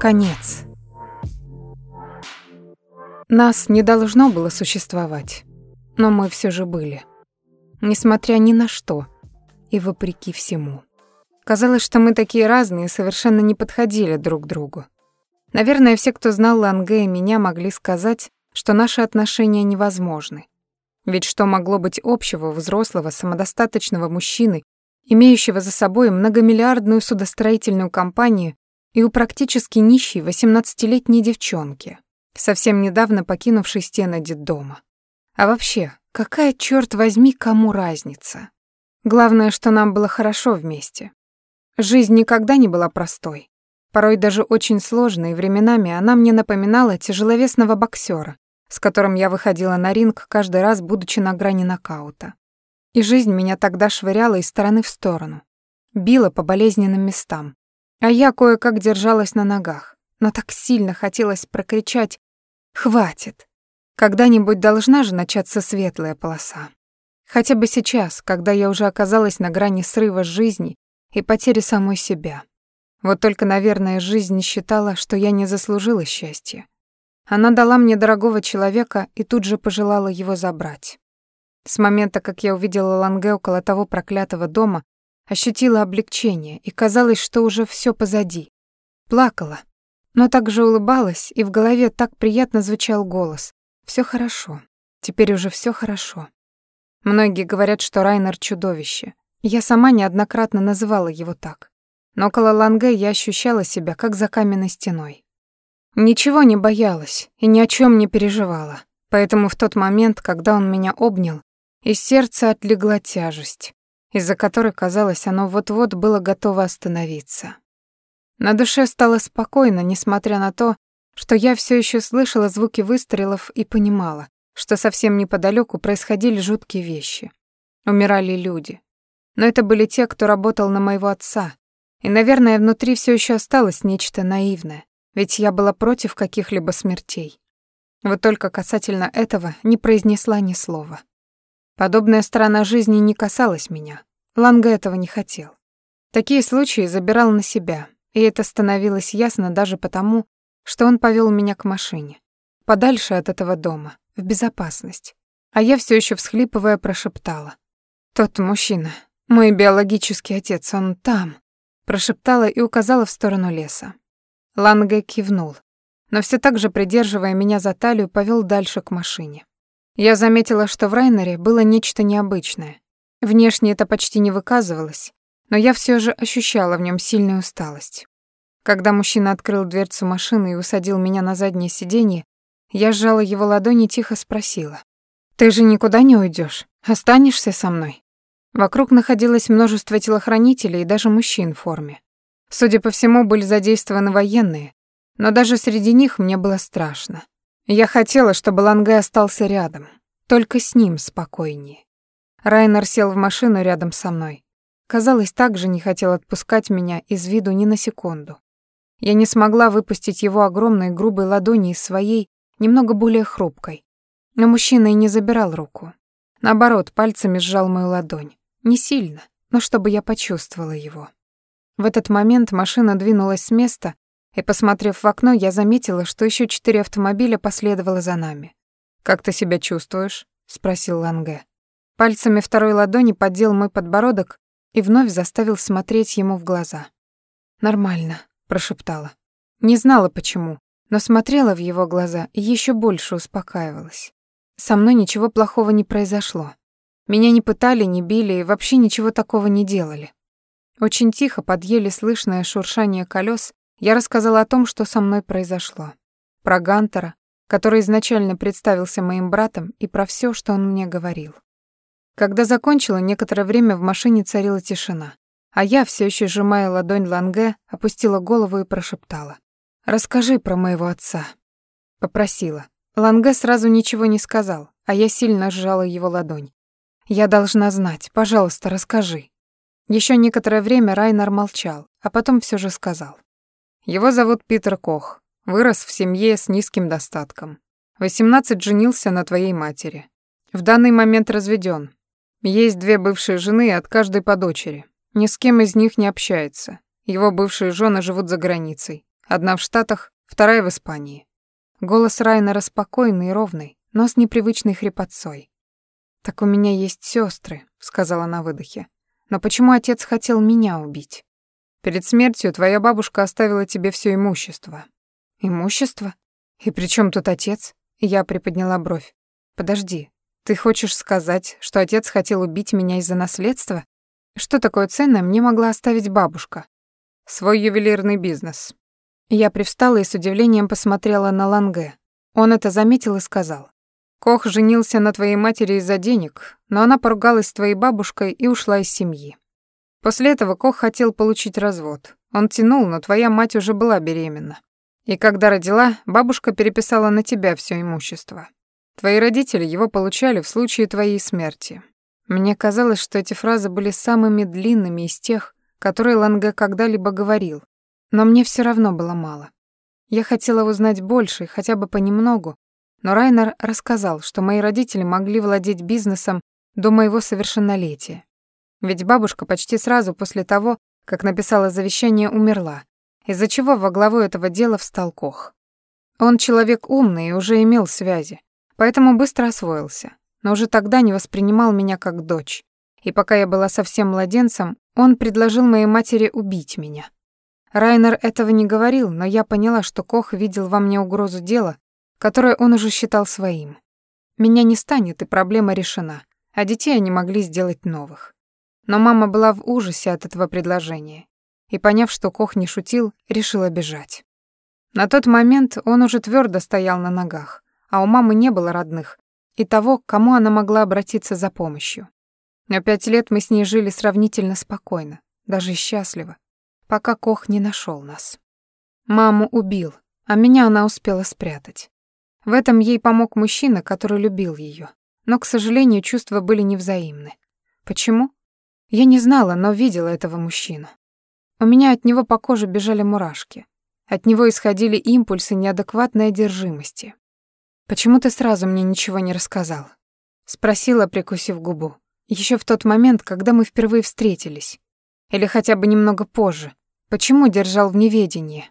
Конец. Нас не должно было существовать, но мы все же были. Несмотря ни на что и вопреки всему. Казалось, что мы такие разные совершенно не подходили друг другу. Наверное, все, кто знал Ланге и меня, могли сказать, что наши отношения невозможны. Ведь что могло быть общего взрослого, самодостаточного мужчины, имеющего за собой многомиллиардную судостроительную компанию и у практически нищей 18-летней девчонки, совсем недавно покинувшей стены детдома. А вообще, какая, черт возьми, кому разница? Главное, что нам было хорошо вместе. Жизнь никогда не была простой. Порой даже очень сложной, временами она мне напоминала тяжеловесного боксера, с которым я выходила на ринг каждый раз, будучи на грани нокаута. И жизнь меня тогда швыряла из стороны в сторону, била по болезненным местам, а я кое-как держалась на ногах, но так сильно хотелось прокричать «Хватит!» Когда-нибудь должна же начаться светлая полоса. Хотя бы сейчас, когда я уже оказалась на грани срыва жизни и потери самой себя. Вот только, наверное, жизнь считала, что я не заслужила счастья. Она дала мне дорогого человека и тут же пожелала его забрать. С момента, как я увидела Ланге около того проклятого дома, ощутила облегчение, и казалось, что уже все позади. Плакала, но также улыбалась, и в голове так приятно звучал голос. Все хорошо. Теперь уже все хорошо. Многие говорят, что Райнер чудовище. Я сама неоднократно называла его так. Но около Ланге я ощущала себя как за каменной стеной. Ничего не боялась и ни о чем не переживала. Поэтому в тот момент, когда он меня обнял, из сердца отлегла тяжесть из-за которой, казалось, оно вот-вот было готово остановиться. На душе стало спокойно, несмотря на то, что я все еще слышала звуки выстрелов и понимала, что совсем неподалеку происходили жуткие вещи. Умирали люди. Но это были те, кто работал на моего отца. И, наверное, внутри все еще осталось нечто наивное, ведь я была против каких-либо смертей. Вот только касательно этого не произнесла ни слова. Подобная сторона жизни не касалась меня. Ланга этого не хотел. Такие случаи забирал на себя, и это становилось ясно даже потому, что он повел меня к машине. Подальше от этого дома, в безопасность. А я все еще всхлипывая прошептала. «Тот мужчина, мой биологический отец, он там», прошептала и указала в сторону леса. Ланге кивнул, но все так же, придерживая меня за талию, повел дальше к машине. Я заметила, что в Райнере было нечто необычное. Внешне это почти не выказывалось, но я все же ощущала в нем сильную усталость. Когда мужчина открыл дверцу машины и усадил меня на заднее сиденье, я сжала его ладони и тихо спросила. «Ты же никуда не уйдешь, Останешься со мной?» Вокруг находилось множество телохранителей и даже мужчин в форме. Судя по всему, были задействованы военные, но даже среди них мне было страшно. Я хотела, чтобы Ланге остался рядом. Только с ним спокойнее. Райнер сел в машину рядом со мной. Казалось, также не хотел отпускать меня из виду ни на секунду. Я не смогла выпустить его огромной грубой ладони из своей, немного более хрупкой. Но мужчина и не забирал руку. Наоборот, пальцами сжал мою ладонь. Не сильно, но чтобы я почувствовала его. В этот момент машина двинулась с места, и, посмотрев в окно, я заметила, что еще четыре автомобиля последовало за нами. «Как ты себя чувствуешь?» — спросил Ланге. Пальцами второй ладони поддел мой подбородок и вновь заставил смотреть ему в глаза. «Нормально», — прошептала. Не знала почему, но смотрела в его глаза и еще больше успокаивалась. Со мной ничего плохого не произошло. Меня не пытали, не били и вообще ничего такого не делали. Очень тихо, под слышное шуршание колес, я рассказала о том, что со мной произошло. Про Гантера, который изначально представился моим братом, и про все, что он мне говорил. Когда закончила, некоторое время в машине царила тишина, а я, все еще сжимая ладонь Ланге, опустила голову и прошептала. «Расскажи про моего отца». Попросила. Ланге сразу ничего не сказал, а я сильно сжала его ладонь. «Я должна знать. Пожалуйста, расскажи». Еще некоторое время Райнер молчал, а потом все же сказал. Его зовут Питер Кох. Вырос в семье с низким достатком. 18 женился на твоей матери. В данный момент разведен. Есть две бывшие жены от каждой по дочери. Ни с кем из них не общается. Его бывшие жены живут за границей. Одна в Штатах, вторая в Испании. Голос Райнера спокойный и ровный, но с непривычной хрипотцой. «Так у меня есть сестры, сказала на выдохе. «Но почему отец хотел меня убить?» «Перед смертью твоя бабушка оставила тебе все имущество». «Имущество? И при чем тут отец?» Я приподняла бровь. «Подожди, ты хочешь сказать, что отец хотел убить меня из-за наследства? Что такое ценное мне могла оставить бабушка?» «Свой ювелирный бизнес». Я привстала и с удивлением посмотрела на Ланге. Он это заметил и сказал. Кох женился на твоей матери из-за денег, но она поругалась с твоей бабушкой и ушла из семьи. После этого Кох хотел получить развод. Он тянул, но твоя мать уже была беременна. И когда родила, бабушка переписала на тебя все имущество. Твои родители его получали в случае твоей смерти. Мне казалось, что эти фразы были самыми длинными из тех, которые Ланге когда-либо говорил, но мне все равно было мало. Я хотела узнать больше, хотя бы понемногу, но Райнер рассказал, что мои родители могли владеть бизнесом до моего совершеннолетия. Ведь бабушка почти сразу после того, как написала завещание, умерла, из-за чего во главу этого дела встал Кох. Он человек умный и уже имел связи, поэтому быстро освоился, но уже тогда не воспринимал меня как дочь. И пока я была совсем младенцем, он предложил моей матери убить меня. Райнер этого не говорил, но я поняла, что Кох видел во мне угрозу дела, которое он уже считал своим. Меня не станет, и проблема решена, а детей они могли сделать новых. Но мама была в ужасе от этого предложения, и, поняв, что Кох не шутил, решила бежать. На тот момент он уже твердо стоял на ногах, а у мамы не было родных и того, к кому она могла обратиться за помощью. Но пять лет мы с ней жили сравнительно спокойно, даже счастливо, пока Кох не нашел нас. Маму убил, а меня она успела спрятать. В этом ей помог мужчина, который любил ее. Но, к сожалению, чувства были невзаимны. Почему? Я не знала, но видела этого мужчину. У меня от него по коже бежали мурашки. От него исходили импульсы неадекватной одержимости. «Почему ты сразу мне ничего не рассказал?» Спросила, прикусив губу. Еще в тот момент, когда мы впервые встретились. Или хотя бы немного позже. Почему держал в неведении?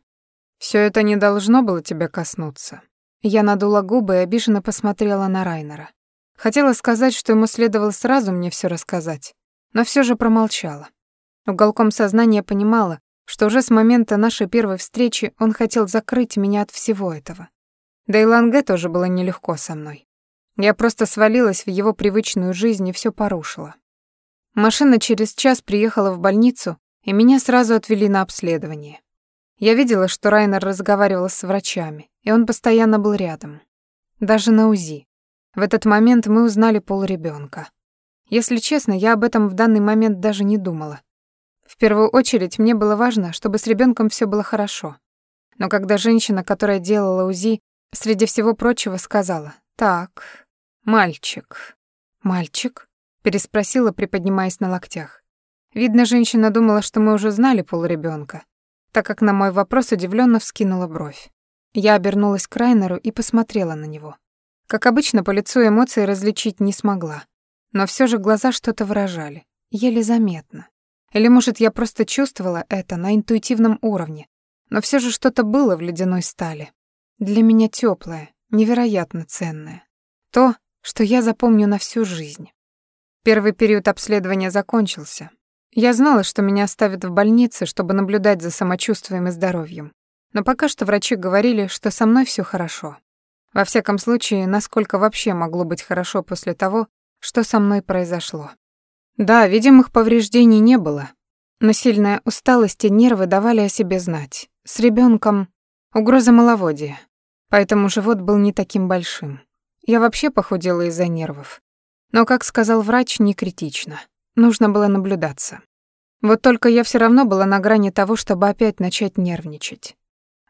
Все это не должно было тебя коснуться. Я надула губы и обиженно посмотрела на Райнера. Хотела сказать, что ему следовало сразу мне все рассказать, но все же промолчала. Уголком сознания понимала, что уже с момента нашей первой встречи он хотел закрыть меня от всего этого. Да и Ланге тоже было нелегко со мной. Я просто свалилась в его привычную жизнь и все порушила. Машина через час приехала в больницу, и меня сразу отвели на обследование. Я видела, что Райнер разговаривал с врачами, и он постоянно был рядом. Даже на УЗИ. В этот момент мы узнали пол ребенка. Если честно, я об этом в данный момент даже не думала. В первую очередь мне было важно, чтобы с ребенком все было хорошо. Но когда женщина, которая делала УЗИ, среди всего прочего сказала «Так, мальчик». «Мальчик?» — переспросила, приподнимаясь на локтях. Видно, женщина думала, что мы уже знали пол ребенка, так как на мой вопрос удивленно вскинула бровь. Я обернулась к Райнеру и посмотрела на него. Как обычно, по лицу эмоции различить не смогла. Но все же глаза что-то выражали, еле заметно. Или, может, я просто чувствовала это на интуитивном уровне, но все же что-то было в ледяной стали. Для меня теплое, невероятно ценное. То, что я запомню на всю жизнь. Первый период обследования закончился, я знала, что меня оставят в больнице, чтобы наблюдать за самочувствием и здоровьем. Но пока что врачи говорили, что со мной все хорошо. Во всяком случае, насколько вообще могло быть хорошо после того, что со мной произошло. Да, видимых повреждений не было, но сильная усталость и нервы давали о себе знать. С ребенком угроза маловодия, поэтому живот был не таким большим. Я вообще похудела из-за нервов. Но, как сказал врач, не критично. Нужно было наблюдаться. Вот только я все равно была на грани того, чтобы опять начать нервничать.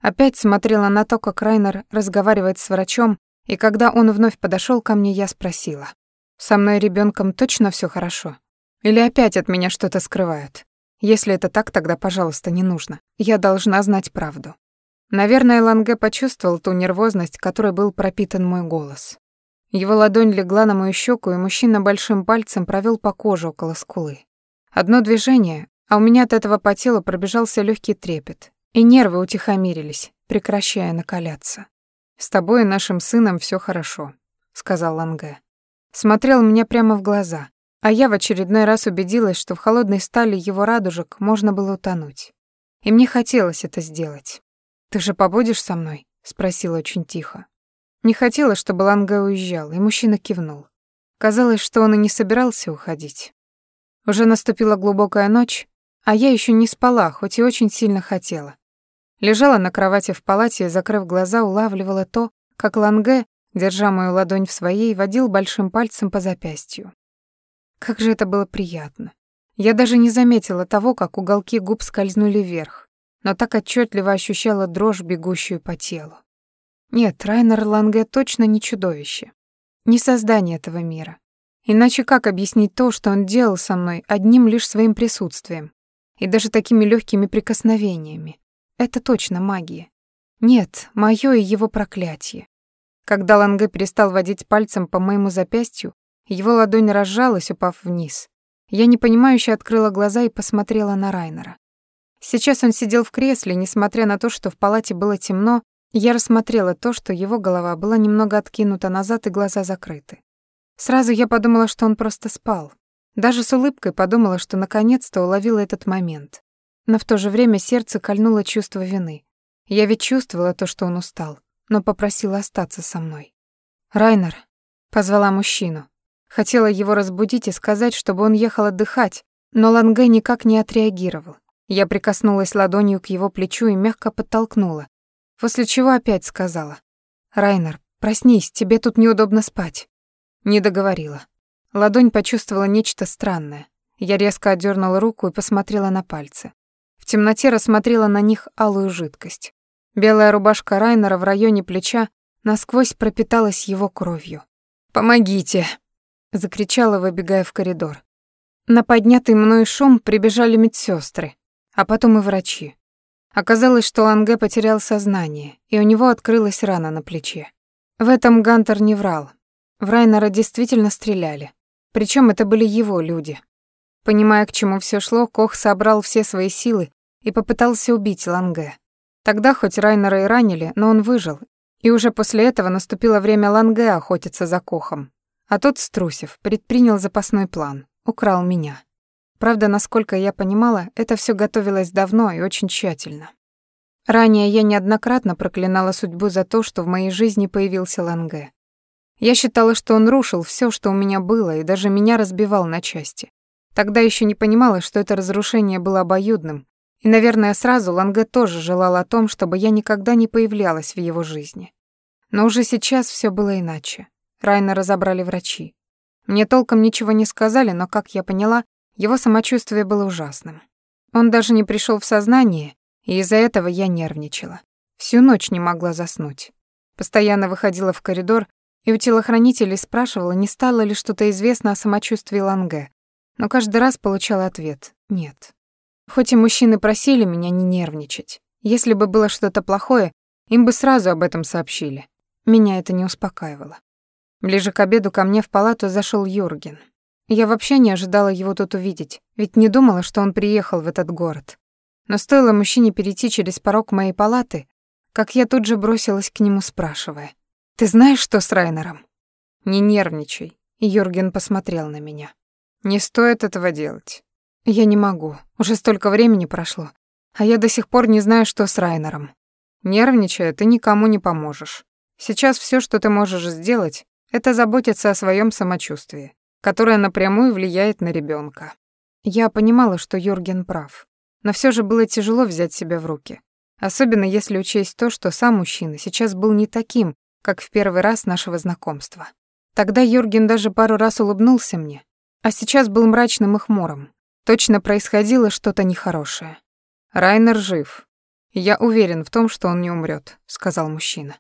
Опять смотрела на то, как Райнер разговаривает с врачом, и когда он вновь подошел ко мне, я спросила. «Со мной ребенком точно все хорошо? Или опять от меня что-то скрывают? Если это так, тогда, пожалуйста, не нужно. Я должна знать правду». Наверное, Ланге почувствовал ту нервозность, которой был пропитан мой голос. Его ладонь легла на мою щеку, и мужчина большим пальцем провел по коже около скулы. Одно движение, а у меня от этого по телу пробежался легкий трепет, и нервы утихомирились, прекращая накаляться. «С тобой и нашим сыном все хорошо», — сказал Ланге. Смотрел мне прямо в глаза, а я в очередной раз убедилась, что в холодной стали его радужек можно было утонуть. И мне хотелось это сделать. «Ты же побудешь со мной?» — спросила очень тихо. Не хотела, чтобы Ланге уезжал, и мужчина кивнул. Казалось, что он и не собирался уходить. Уже наступила глубокая ночь, а я еще не спала, хоть и очень сильно хотела. Лежала на кровати в палате и, закрыв глаза, улавливала то, как Ланге, держа мою ладонь в своей, водил большим пальцем по запястью. Как же это было приятно. Я даже не заметила того, как уголки губ скользнули вверх, но так отчетливо ощущала дрожь, бегущую по телу. Нет, Райнер Ланге точно не чудовище. Не создание этого мира. Иначе как объяснить то, что он делал со мной одним лишь своим присутствием и даже такими легкими прикосновениями? Это точно магия. Нет, моё и его проклятие. Когда Ланге перестал водить пальцем по моему запястью, его ладонь разжалась, упав вниз. Я непонимающе открыла глаза и посмотрела на Райнера. Сейчас он сидел в кресле, несмотря на то, что в палате было темно, я рассмотрела то, что его голова была немного откинута назад и глаза закрыты. Сразу я подумала, что он просто спал. Даже с улыбкой подумала, что наконец-то уловила этот момент но в то же время сердце кольнуло чувство вины. Я ведь чувствовала то, что он устал, но попросила остаться со мной. «Райнер», — позвала мужчину. Хотела его разбудить и сказать, чтобы он ехал отдыхать, но Ланге никак не отреагировал. Я прикоснулась ладонью к его плечу и мягко подтолкнула, после чего опять сказала. «Райнер, проснись, тебе тут неудобно спать». Не договорила. Ладонь почувствовала нечто странное. Я резко отдернула руку и посмотрела на пальцы темноте рассмотрела на них алую жидкость. Белая рубашка Райнера в районе плеча насквозь пропиталась его кровью. «Помогите!» — закричала, выбегая в коридор. На поднятый мной шум прибежали медсестры, а потом и врачи. Оказалось, что Ланге потерял сознание, и у него открылась рана на плече. В этом Гантер не врал. В Райнера действительно стреляли. Причем это были его люди. Понимая, к чему все шло, Кох собрал все свои силы и попытался убить Ланге. Тогда хоть Райнера и ранили, но он выжил, и уже после этого наступило время Ланге охотиться за Кохом. А тот, струсив, предпринял запасной план, украл меня. Правда, насколько я понимала, это все готовилось давно и очень тщательно. Ранее я неоднократно проклинала судьбу за то, что в моей жизни появился Ланге. Я считала, что он рушил все, что у меня было, и даже меня разбивал на части. Тогда еще не понимала, что это разрушение было обоюдным, и, наверное, сразу Ланге тоже желал о том, чтобы я никогда не появлялась в его жизни. Но уже сейчас все было иначе. Райна разобрали врачи. Мне толком ничего не сказали, но, как я поняла, его самочувствие было ужасным. Он даже не пришел в сознание, и из-за этого я нервничала. Всю ночь не могла заснуть. Постоянно выходила в коридор и у телохранителей спрашивала, не стало ли что-то известно о самочувствии Ланге, но каждый раз получала ответ «нет». Хоть и мужчины просили меня не нервничать. Если бы было что-то плохое, им бы сразу об этом сообщили. Меня это не успокаивало. Ближе к обеду ко мне в палату зашел Юрген. Я вообще не ожидала его тут увидеть, ведь не думала, что он приехал в этот город. Но стоило мужчине перейти через порог моей палаты, как я тут же бросилась к нему, спрашивая. «Ты знаешь, что с Райнером?» «Не нервничай», — Юрген посмотрел на меня. «Не стоит этого делать. Я не могу. Уже столько времени прошло. А я до сих пор не знаю, что с Райнером. Нервничая, ты никому не поможешь. Сейчас все, что ты можешь сделать, это заботиться о своем самочувствии, которое напрямую влияет на ребенка. Я понимала, что Юрген прав. Но все же было тяжело взять себя в руки. Особенно если учесть то, что сам мужчина сейчас был не таким, как в первый раз нашего знакомства. Тогда Юрген даже пару раз улыбнулся мне, а сейчас был мрачным и хмурым, Точно происходило что-то нехорошее. Райнер жив. Я уверен в том, что он не умрет, сказал мужчина.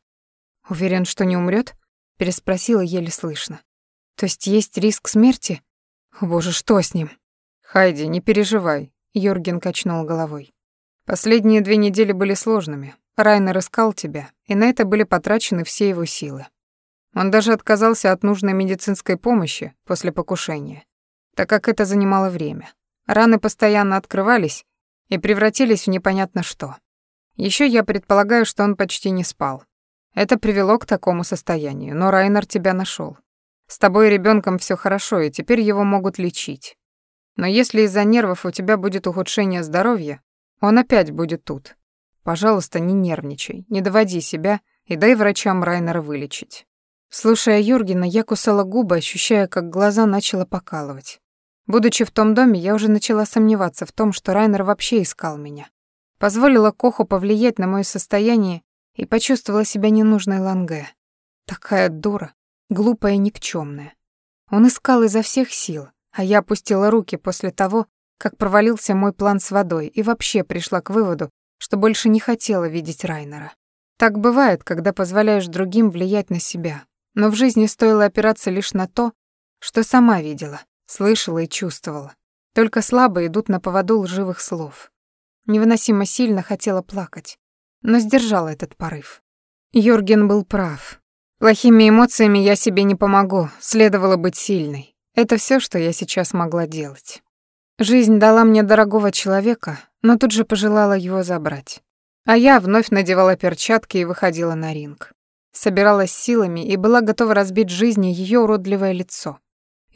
Уверен, что не умрет? переспросила еле слышно. То есть есть риск смерти? Боже, что с ним? Хайди, не переживай, Юрген качнул головой. Последние две недели были сложными. Райнер искал тебя, и на это были потрачены все его силы. Он даже отказался от нужной медицинской помощи после покушения, так как это занимало время. Раны постоянно открывались и превратились в непонятно что. Еще я предполагаю, что он почти не спал. Это привело к такому состоянию, но Райнер тебя нашел. С тобой и ребенком все хорошо, и теперь его могут лечить. Но если из-за нервов у тебя будет ухудшение здоровья, он опять будет тут. Пожалуйста, не нервничай, не доводи себя и дай врачам Райнера вылечить. Слушая Юргена, я кусала губы, ощущая, как глаза начало покалывать. Будучи в том доме, я уже начала сомневаться в том, что Райнер вообще искал меня. Позволила Коху повлиять на моё состояние и почувствовала себя ненужной Ланге. Такая дура, глупая и никчёмная. Он искал изо всех сил, а я опустила руки после того, как провалился мой план с водой и вообще пришла к выводу, что больше не хотела видеть Райнера. Так бывает, когда позволяешь другим влиять на себя. Но в жизни стоило опираться лишь на то, что сама видела, слышала и чувствовала. Только слабо идут на поводу лживых слов. Невыносимо сильно хотела плакать, но сдержала этот порыв. Йорген был прав. Плохими эмоциями я себе не помогу, следовало быть сильной. Это все, что я сейчас могла делать. Жизнь дала мне дорогого человека, но тут же пожелала его забрать. А я вновь надевала перчатки и выходила на ринг. Собиралась силами и была готова разбить жизни ее уродливое лицо.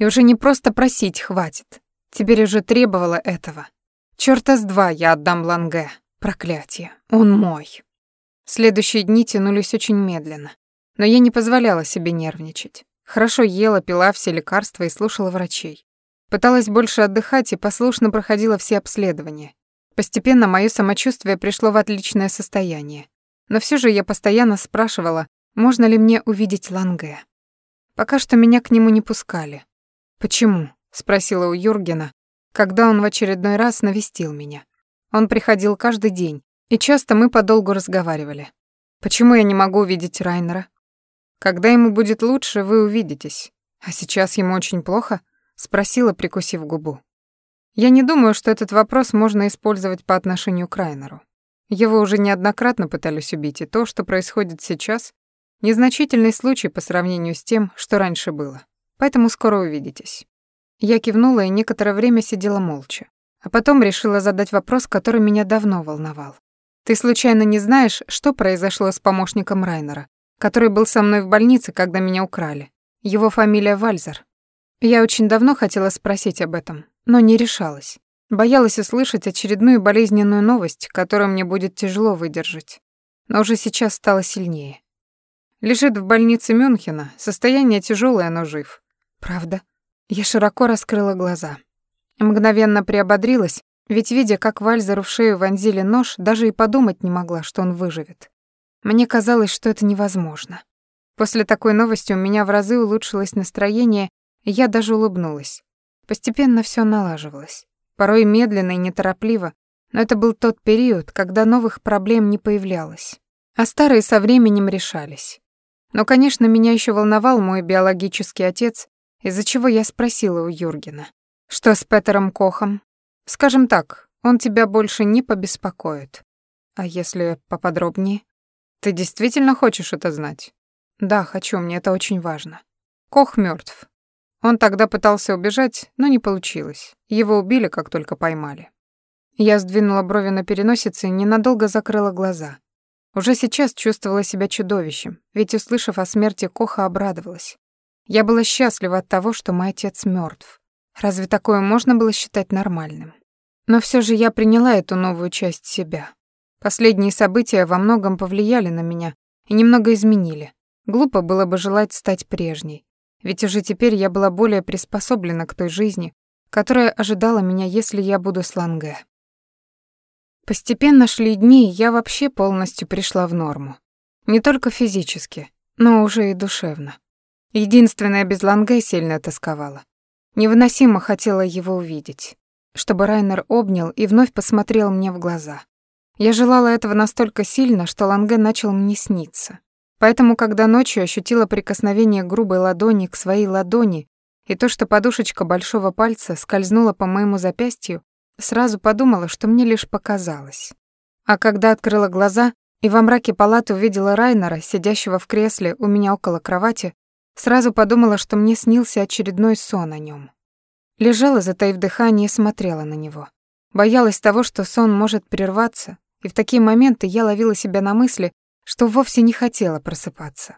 И уже не просто просить хватит. Теперь уже требовала этого. Чёрта с два я отдам Ланге. Проклятие. Он мой. Следующие дни тянулись очень медленно. Но я не позволяла себе нервничать. Хорошо ела, пила все лекарства и слушала врачей. Пыталась больше отдыхать и послушно проходила все обследования. Постепенно моё самочувствие пришло в отличное состояние. Но все же я постоянно спрашивала, можно ли мне увидеть Ланге. Пока что меня к нему не пускали. «Почему?» — спросила у Юргена, когда он в очередной раз навестил меня. Он приходил каждый день, и часто мы подолгу разговаривали. «Почему я не могу увидеть Райнера?» Когда ему будет лучше, вы увидитесь. А сейчас ему очень плохо? спросила, прикусив губу. Я не думаю, что этот вопрос можно использовать по отношению к Райнеру. Его уже неоднократно пытались убить, и то, что происходит сейчас, незначительный случай по сравнению с тем, что раньше было. Поэтому скоро увидитесь. Я кивнула и некоторое время сидела молча, а потом решила задать вопрос, который меня давно волновал. Ты случайно не знаешь, что произошло с помощником Райнера? который был со мной в больнице, когда меня украли. Его фамилия Вальзер. Я очень давно хотела спросить об этом, но не решалась. Боялась услышать очередную болезненную новость, которую мне будет тяжело выдержать. Но уже сейчас стало сильнее. Лежит в больнице Мюнхена, состояние тяжелое, но жив. Правда? Я широко раскрыла глаза. Мгновенно приободрилась, ведь видя, как Вальзеру в шею вонзили нож, даже и подумать не могла, что он выживет. Мне казалось, что это невозможно. После такой новости у меня в разы улучшилось настроение, и я даже улыбнулась. Постепенно все налаживалось. Порой медленно и неторопливо, но это был тот период, когда новых проблем не появлялось, а старые со временем решались. Но, конечно, меня еще волновал мой биологический отец, из-за чего я спросила у Юргена. «Что с Петером Кохом?» «Скажем так, он тебя больше не побеспокоит». «А если поподробнее?» Ты действительно хочешь это знать? Да, хочу, мне это очень важно. Кох мертв. Он тогда пытался убежать, но не получилось. Его убили, как только поймали. Я сдвинула брови на переносице и ненадолго закрыла глаза. Уже сейчас чувствовала себя чудовищем, ведь, услышав о смерти Коха, обрадовалась. Я была счастлива от того, что мой отец мертв. Разве такое можно было считать нормальным? Но все же я приняла эту новую часть себя. Последние события во многом повлияли на меня и немного изменили. Глупо было бы желать стать прежней. Ведь уже теперь я была более приспособлена к той жизни, которая ожидала меня, если я буду с Ланге. Постепенно шли дни, и я вообще полностью пришла в норму. Не только физически, но уже и душевно. Единственное, без Ланге сильно тосковала. Невыносимо хотела его увидеть, чтобы Райнер обнял и вновь посмотрел мне в глаза. Я желала этого настолько сильно, что Ланге начал мне сниться. Поэтому, когда ночью ощутила прикосновение грубой ладони к своей ладони и то, что подушечка большого пальца скользнула по моему запястью, сразу подумала, что мне лишь показалось. А когда открыла глаза и во мраке палаты увидела Райнера, сидящего в кресле у меня около кровати, сразу подумала, что мне снился очередной сон о нем. Лежала, затаив дыхание, и смотрела на него. Боялась того, что сон может прерваться, и в такие моменты я ловила себя на мысли, что вовсе не хотела просыпаться.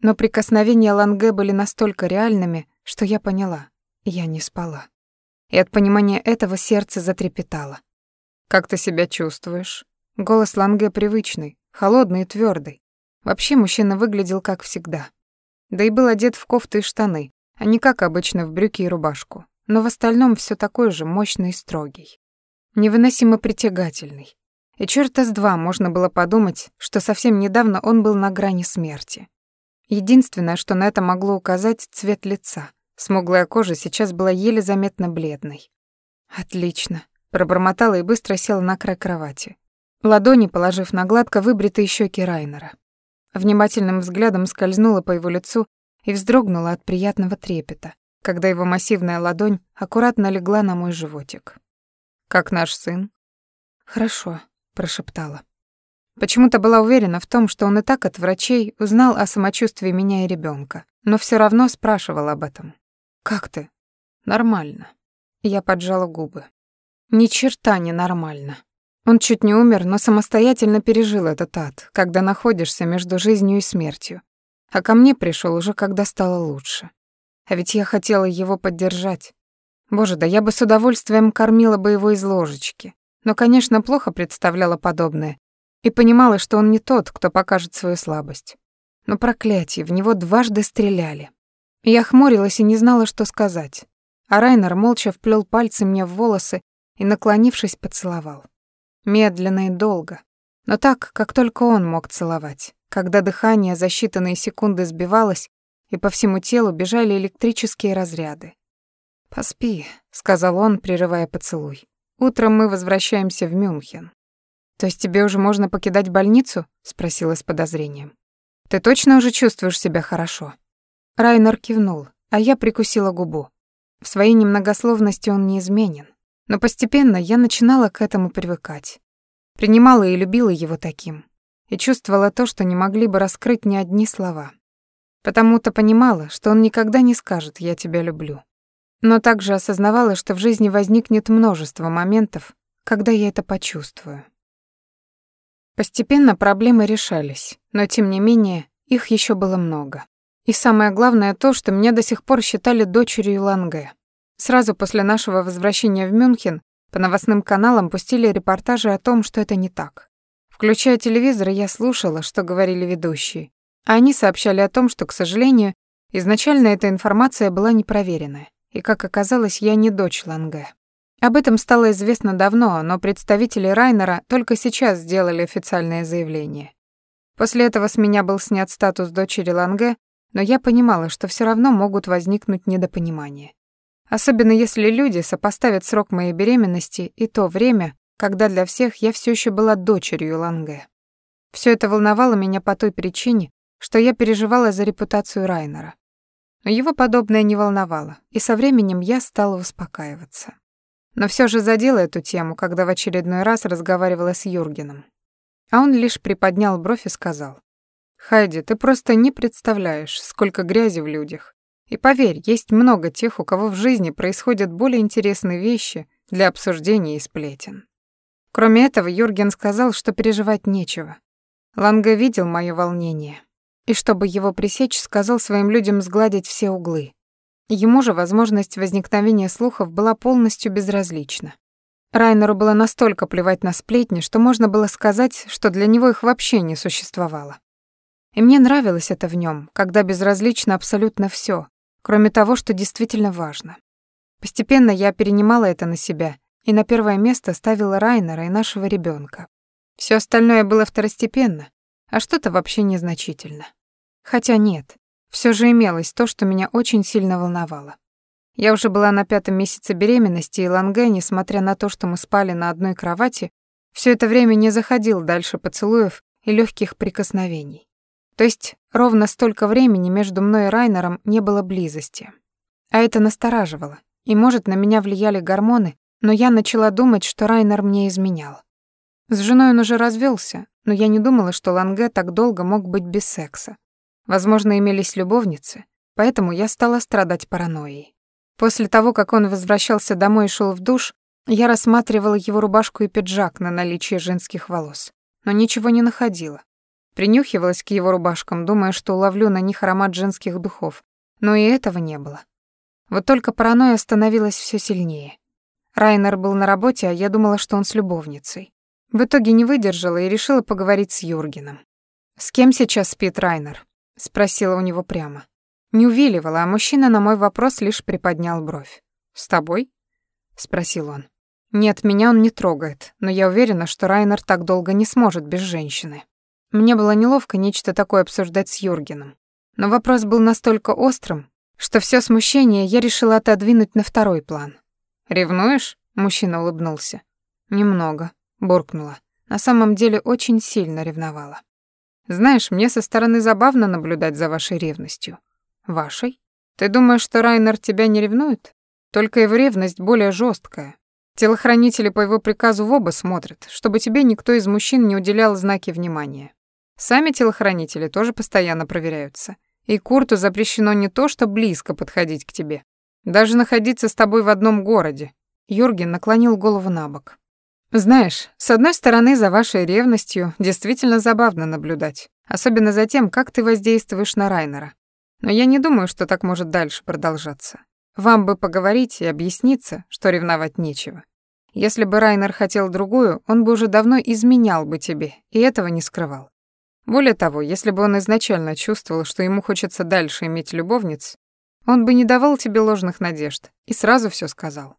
Но прикосновения Ланге были настолько реальными, что я поняла, я не спала. И от понимания этого сердце затрепетало. «Как ты себя чувствуешь?» Голос Ланге привычный, холодный и твердый. Вообще мужчина выглядел как всегда. Да и был одет в кофту и штаны, а не как обычно в брюки и рубашку. Но в остальном все такой же мощный и строгий. Невыносимо притягательный. И чёрта с два можно было подумать, что совсем недавно он был на грани смерти. Единственное, что на это могло указать, цвет лица. Смуглая кожа сейчас была еле заметно бледной. «Отлично», — пробормотала и быстро села на край кровати. Ладони положив на гладко выбритые щеки Райнера. Внимательным взглядом скользнула по его лицу и вздрогнула от приятного трепета, когда его массивная ладонь аккуратно легла на мой животик. «Как наш сын?» «Хорошо», — прошептала. Почему-то была уверена в том, что он и так от врачей узнал о самочувствии меня и ребенка, но все равно спрашивал об этом. «Как ты?» «Нормально». Я поджала губы. «Ни черта не нормально. Он чуть не умер, но самостоятельно пережил этот ад, когда находишься между жизнью и смертью. А ко мне пришел уже, когда стало лучше. А ведь я хотела его поддержать. Боже, да я бы с удовольствием кормила бы его из ложечки. Но, конечно, плохо представляла подобное и понимала, что он не тот, кто покажет свою слабость. Но проклятие, в него дважды стреляли. Я хмурилась и не знала, что сказать. А Райнер молча вплел пальцы мне в волосы и, наклонившись, поцеловал. Медленно и долго. Но так, как только он мог целовать. Когда дыхание за считанные секунды сбивалось, и по всему телу бежали электрические разряды. «Поспи», — сказал он, прерывая поцелуй. «Утром мы возвращаемся в Мюнхен». «То есть тебе уже можно покидать больницу?» — спросила с подозрением. «Ты точно уже чувствуешь себя хорошо?» Райнер кивнул, а я прикусила губу. В своей немногословности он не изменен. Но постепенно я начинала к этому привыкать. Принимала и любила его таким. И чувствовала то, что не могли бы раскрыть ни одни слова. Потому-то понимала, что он никогда не скажет «я тебя люблю». Но также осознавала, что в жизни возникнет множество моментов, когда я это почувствую. Постепенно проблемы решались, но тем не менее их еще было много. И самое главное то, что меня до сих пор считали дочерью Ланге. Сразу после нашего возвращения в Мюнхен по новостным каналам пустили репортажи о том, что это не так. Включая телевизор, я слушала, что говорили ведущие. А они сообщали о том, что, к сожалению, изначально эта информация была непроверенная. И, как оказалось, я не дочь Ланге. Об этом стало известно давно, но представители Райнера только сейчас сделали официальное заявление. После этого с меня был снят статус дочери Ланге, но я понимала, что все равно могут возникнуть недопонимания. Особенно если люди сопоставят срок моей беременности и то время, когда для всех я все еще была дочерью Ланге. Все это волновало меня по той причине, что я переживала за репутацию Райнера. Но его подобное не волновало, и со временем я стала успокаиваться. Но все же задела эту тему, когда в очередной раз разговаривала с Юргеном. А он лишь приподнял бровь и сказал. «Хайди, ты просто не представляешь, сколько грязи в людях. И поверь, есть много тех, у кого в жизни происходят более интересные вещи для обсуждения и сплетен». Кроме этого, Юрген сказал, что переживать нечего. Ланга видел моё волнение. И чтобы его пресечь, сказал своим людям сгладить все углы. Ему же возможность возникновения слухов была полностью безразлична. Райнеру было настолько плевать на сплетни, что можно было сказать, что для него их вообще не существовало. И мне нравилось это в нем, когда безразлично абсолютно все, кроме того, что действительно важно. Постепенно я перенимала это на себя и на первое место ставила Райнера и нашего ребенка. Все остальное было второстепенно, а что-то вообще незначительно. Хотя нет, все же имелось то, что меня очень сильно волновало. Я уже была на пятом месяце беременности, и Ланге, несмотря на то, что мы спали на одной кровати, все это время не заходил дальше поцелуев и легких прикосновений. То есть ровно столько времени между мной и Райнером не было близости. А это настораживало. И, может, на меня влияли гормоны, но я начала думать, что Райнер мне изменял. С женой он уже развелся, но я не думала, что Ланге так долго мог быть без секса. Возможно, имелись любовницы, поэтому я стала страдать паранойей. После того, как он возвращался домой и шел в душ, Я рассматривала его рубашку и пиджак на наличие женских волос, но ничего не находила. Принюхивалась к его рубашкам, думая, что уловлю на них аромат женских духов, но и этого не было. Вот только паранойя становилась все сильнее. Райнер был на работе, а я думала, что он с любовницей. В итоге не выдержала и решила поговорить с Юргеном. «С кем сейчас спит Райнер?» — спросила у него прямо. Не увиливала, а мужчина на мой вопрос лишь приподнял бровь. «С тобой?» — спросил он. «Нет, меня он не трогает, но я уверена, что Райнер так долго не сможет без женщины». Мне было неловко нечто такое обсуждать с Юргеном. Но вопрос был настолько острым, что все смущение я решила отодвинуть на второй план. «Ревнуешь?» — мужчина улыбнулся. «Немного», — буркнула. На самом деле очень сильно ревновала. «Знаешь, мне со стороны забавно наблюдать за вашей ревностью». «Вашей? Ты думаешь, что Райнер тебя не ревнует? Только его ревность более жесткая. Телохранители по его приказу в оба смотрят, чтобы тебе никто из мужчин не уделял знаки внимания. Сами телохранители тоже постоянно проверяются. И Курту запрещено не то, что близко подходить к тебе, даже находиться с тобой в одном городе. Юрген наклонил голову на бок. Знаешь, с одной стороны, за вашей ревностью действительно забавно наблюдать, особенно за тем, как ты воздействуешь на Райнера. Но я не думаю, что так может дальше продолжаться. Вам бы поговорить и объясниться, что ревновать нечего. Если бы Райнер хотел другую, он бы уже давно изменял бы тебе, и этого не скрывал. Более того, если бы он изначально чувствовал, что ему хочется дальше иметь любовниц, он бы не давал тебе ложных надежд и сразу все сказал.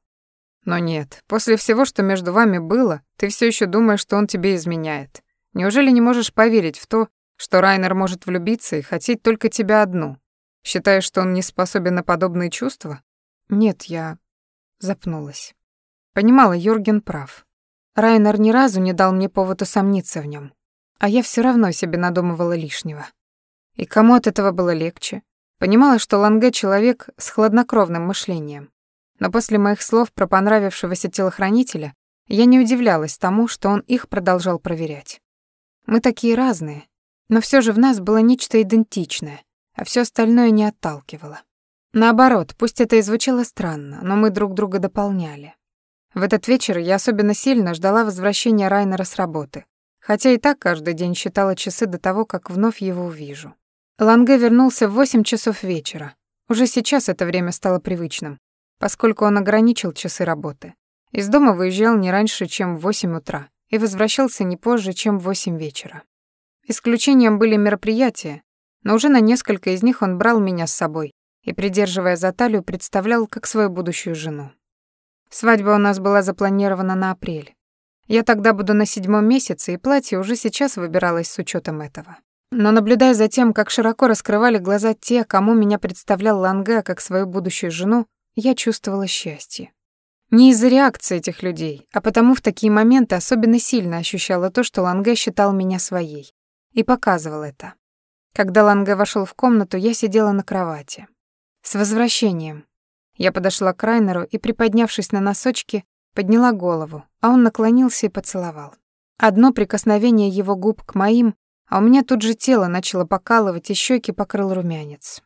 Но нет, после всего, что между вами было, ты все еще думаешь, что он тебе изменяет. Неужели не можешь поверить в то, что Райнер может влюбиться и хотеть только тебя одну? Считаешь, что он не способен на подобные чувства? Нет, я запнулась. Понимала, Юрген прав. Райнер ни разу не дал мне повод усомниться в нем. А я все равно себе надумывала лишнего. И кому от этого было легче? Понимала, что Ланге — человек с хладнокровным мышлением. Но после моих слов про понравившегося телохранителя я не удивлялась тому, что он их продолжал проверять. Мы такие разные, но все же в нас было нечто идентичное, а все остальное не отталкивало. Наоборот, пусть это и звучало странно, но мы друг друга дополняли. В этот вечер я особенно сильно ждала возвращения Райнера с работы хотя и так каждый день считала часы до того, как вновь его увижу. Ланге вернулся в восемь часов вечера. Уже сейчас это время стало привычным, поскольку он ограничил часы работы. Из дома выезжал не раньше, чем в восемь утра, и возвращался не позже, чем в восемь вечера. Исключением были мероприятия, но уже на несколько из них он брал меня с собой и, придерживая за талию, представлял как свою будущую жену. Свадьба у нас была запланирована на апрель. Я тогда буду на седьмом месяце, и платье уже сейчас выбиралось с учетом этого. Но наблюдая за тем, как широко раскрывали глаза те, кому меня представлял Ланге как свою будущую жену, я чувствовала счастье. Не из-за реакции этих людей, а потому в такие моменты особенно сильно ощущала то, что Ланге считал меня своей. И показывал это. Когда Ланге вошел в комнату, я сидела на кровати. «С возвращением!» Я подошла к Райнеру и, приподнявшись на носочки, Подняла голову, а он наклонился и поцеловал. Одно прикосновение его губ к моим, а у меня тут же тело начало покалывать и щеки покрыл румянец.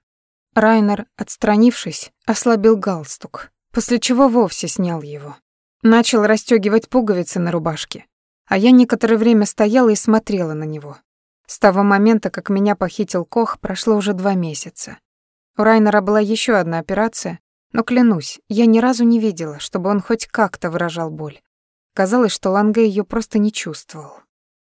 Райнер, отстранившись, ослабил галстук, после чего вовсе снял его. Начал расстёгивать пуговицы на рубашке, а я некоторое время стояла и смотрела на него. С того момента, как меня похитил Кох, прошло уже два месяца. У Райнера была еще одна операция, но клянусь, я ни разу не видела, чтобы он хоть как-то выражал боль. Казалось, что Ланге ее просто не чувствовал.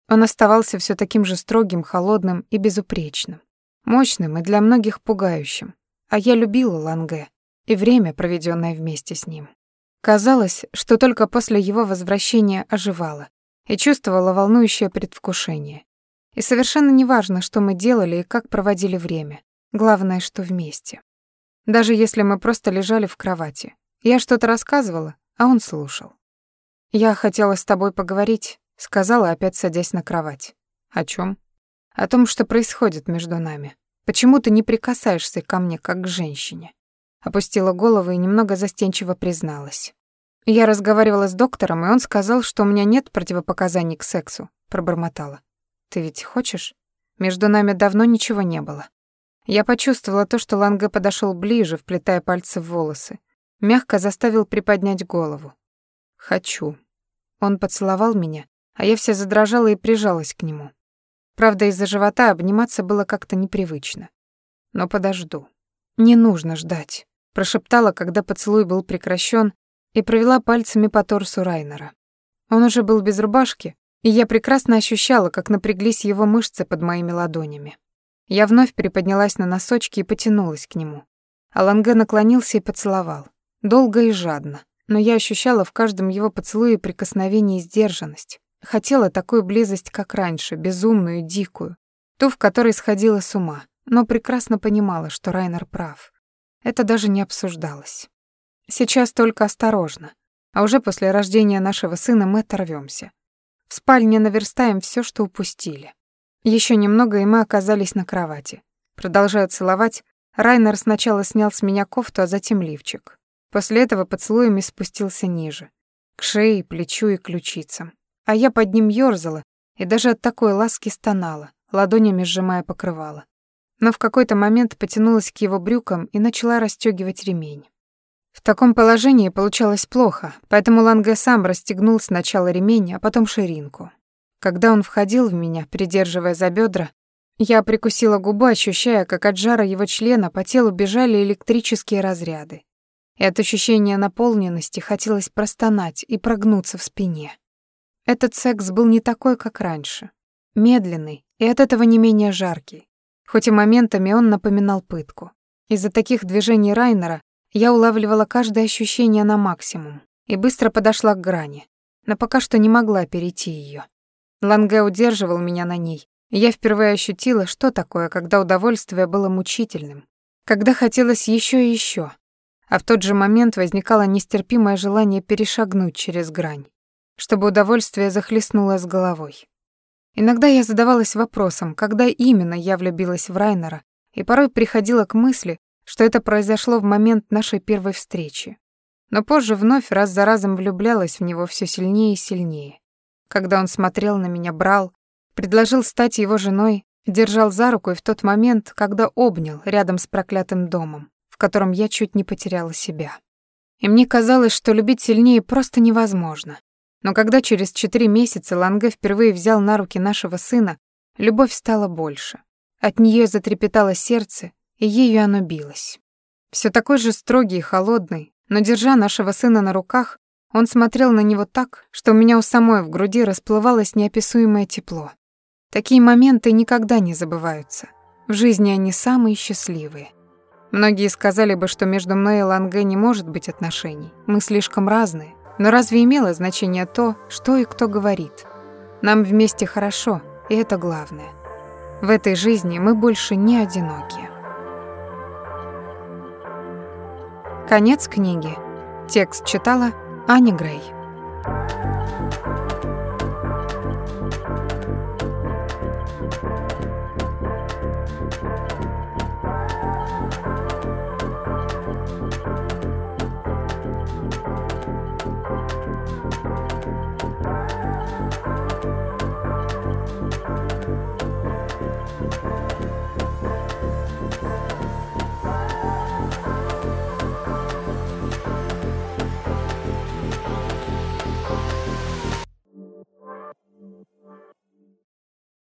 Он оставался все таким же строгим, холодным и безупречным, мощным и для многих пугающим. А я любила Ланге и время, проведенное вместе с ним. Казалось, что только после его возвращения оживала и чувствовала волнующее предвкушение. И совершенно неважно, что мы делали и как проводили время. Главное, что вместе. Даже если мы просто лежали в кровати. Я что-то рассказывала, а он слушал. «Я хотела с тобой поговорить», — сказала, опять садясь на кровать. «О чем? «О том, что происходит между нами. Почему ты не прикасаешься ко мне, как к женщине?» Опустила голову и немного застенчиво призналась. «Я разговаривала с доктором, и он сказал, что у меня нет противопоказаний к сексу», — пробормотала. «Ты ведь хочешь? Между нами давно ничего не было. Я почувствовала то, что Ланге подошел ближе, вплетая пальцы в волосы. Мягко заставил приподнять голову. «Хочу». Он поцеловал меня, а я вся задрожала и прижалась к нему. Правда, из-за живота обниматься было как-то непривычно. Но подожду. Не нужно ждать, прошептала, когда поцелуй был прекращен, и провела пальцами по торсу Райнера. Он уже был без рубашки, и я прекрасно ощущала, как напряглись его мышцы под моими ладонями. Я вновь приподнялась на носочки и потянулась к нему. Аланге наклонился и поцеловал. Долго и жадно, но я ощущала в каждом его поцелуе и сдержанность. Хотела такую близость, как раньше, безумную, дикую, ту, в которой сходила с ума, но прекрасно понимала, что Райнер прав. Это даже не обсуждалось. Сейчас только осторожно, а уже после рождения нашего сына мы оторвёмся. В спальне наверстаем всё, что упустили. Еще немного, и мы оказались на кровати. Продолжая целовать, Райнер сначала снял с меня кофту, а затем лифчик. После этого поцелуями спустился ниже, к шее, плечу и ключицам. А я под ним ёрзала и даже от такой ласки стонала, ладонями сжимая покрывало. Но в какой-то момент потянулась к его брюкам и начала расстёгивать ремень. В таком положении получалось плохо, поэтому Ланге сам расстегнул сначала ремень, а потом ширинку. Когда он входил в меня, придерживая за бедра, я прикусила губу, ощущая, как от жара его члена по телу бежали электрические разряды. И от ощущения наполненности хотелось простонать и прогнуться в спине. Этот секс был не такой, как раньше. Медленный и от этого не менее жаркий. Хоть и моментами он напоминал пытку. Из-за таких движений Райнера я улавливала каждое ощущение на максимум и быстро подошла к грани, но пока что не могла перейти ее. Ланге удерживал меня на ней, я впервые ощутила, что такое, когда удовольствие было мучительным, когда хотелось еще и еще, а в тот же момент возникало нестерпимое желание перешагнуть через грань, чтобы удовольствие захлестнуло с головой. Иногда я задавалась вопросом, когда именно я влюбилась в Райнера, и порой приходила к мысли, что это произошло в момент нашей первой встречи. Но позже вновь раз за разом влюблялась в него все сильнее и сильнее когда он смотрел на меня, брал, предложил стать его женой, держал за руку и в тот момент, когда обнял рядом с проклятым домом, в котором я чуть не потеряла себя. И мне казалось, что любить сильнее просто невозможно. Но когда через четыре месяца Ланге впервые взял на руки нашего сына, любовь стала больше. От нее затрепетало сердце, и ею оно билось. Все такой же строгий и холодный, но держа нашего сына на руках, он смотрел на него так, что у меня у самой в груди расплывалось неописуемое тепло. Такие моменты никогда не забываются. В жизни они самые счастливые. Многие сказали бы, что между мной и Ланге не может быть отношений. Мы слишком разные. Но разве имело значение то, что и кто говорит? Нам вместе хорошо, и это главное. В этой жизни мы больше не одиноки. Конец книги. Текст читала Аня Грей.